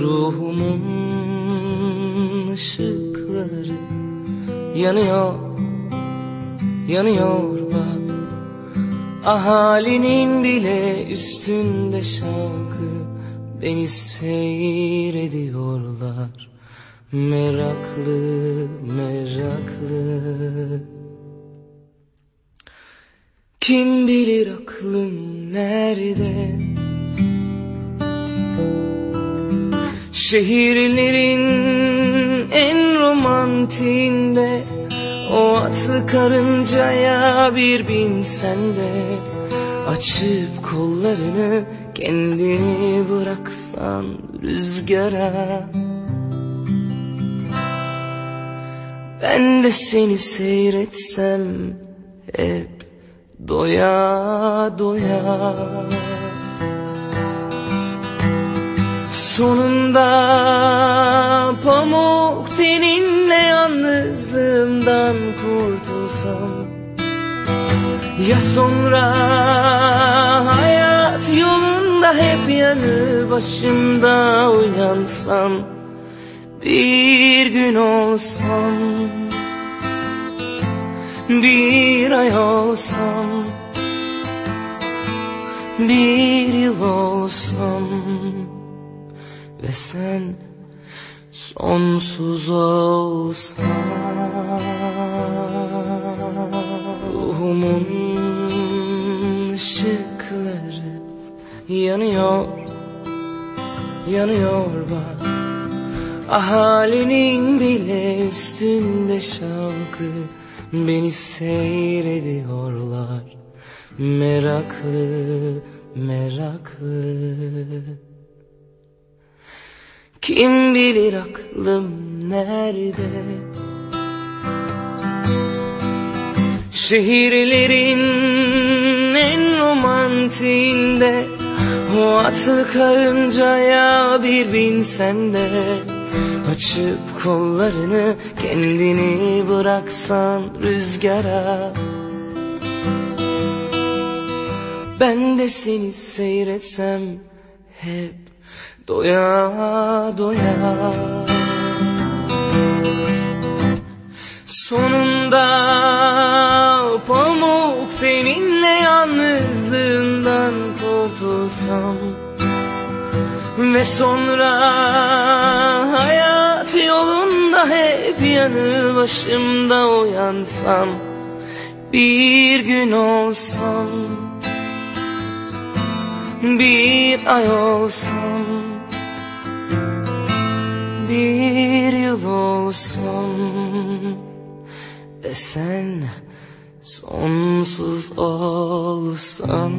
Ruhumun ışıkları yanıyor, yanıyor bak. Ahalinin bile üstünde şarkı Beni seyrediyorlar. Meraklı, meraklı Kim bilir aklım nerede? Şehirlerin en romantinde O atlı karıncaya bir binsen de Açıp kollarını kendini bıraksan rüzgara. Ben de seni seyretsem hep doya doya. Sonunda pamuk teninle yalnızlığımdan kurtulsam Ya sonra hayat yolunda hep yanı başımda uyansam Bir gün olsam Bir ay olsam Bir yıl olsam ve sen sonsuz olsan. Ruhumun ışıkları yanıyor, yanıyor bak. Ahalinin bile üstünde şarkı Beni seyrediyorlar. Meraklı, meraklı. Kim bilir aklım nerede? Şehirlerin en romantiğinde O atlı karıncaya bir binsem de Açıp kollarını kendini bıraksan rüzgara. Ben de seni seyretsem hep doya doya yalnızlığından kurtulsam Ve sonra hayat yolunda hep yanı başımda uyansam Bir gün olsam Bir ay olsam bir yıl olsam ve sen Sonsuz olsan